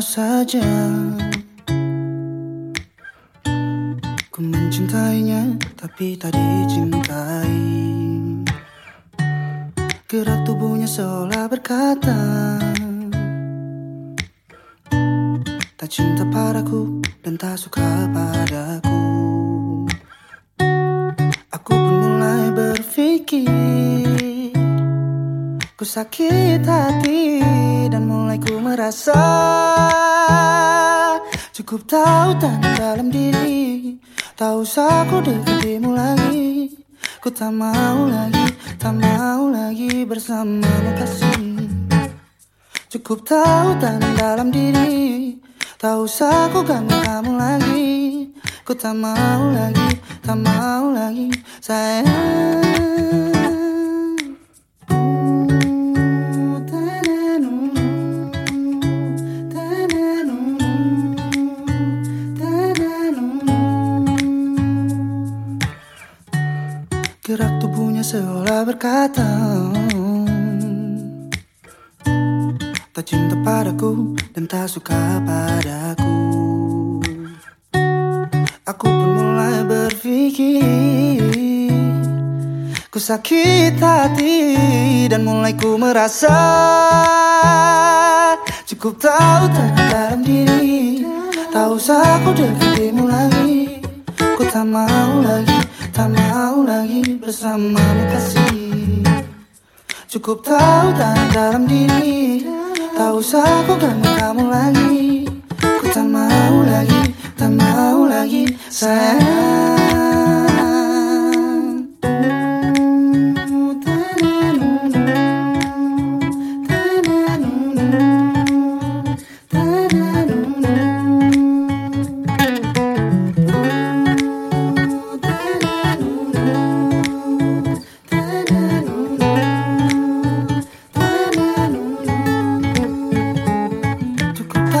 saja. Ku mencintainya tapi tak dicintai. Gerak tubuhnya seolah berkata Tak cinta padaku dan tak suka padaku. Aku pun mulai berpikir Ku sakit hati mulai ku merasa Cukup tahu tanda dalam diri. Tak usah ku dekatimu lagi Ku tak mau lagi, tak mau lagi bersamamu kasih Cukup tahu tanda dalam diri Tak usah ku ganggu kamu lagi Ku tak mau lagi, tak mau lagi sayang Gerak tubuhnya seolah berkata Tak cinta padaku dan tak suka padaku. Aku pun mulai berpikir Ku sakit hati dan mulai ku merasa Cukup tahu tanda dalam diri. Tak usah ku dekatimu lagi Ku tak mau lagi, tak mau lagi bersamamu kasih. Cukup tahu tanda dalam diri. Tak usah ku ganggu kamu lagi. Ku tak mau lagi, tak mau lagi. Sayang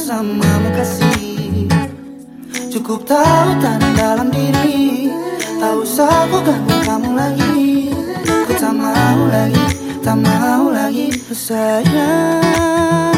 bersamamu kasih. Cukup tahu tanam dalam diri. Tak usah ku ganggu kamu lagi. Ku tak mau lagi, tak mau lagi sayang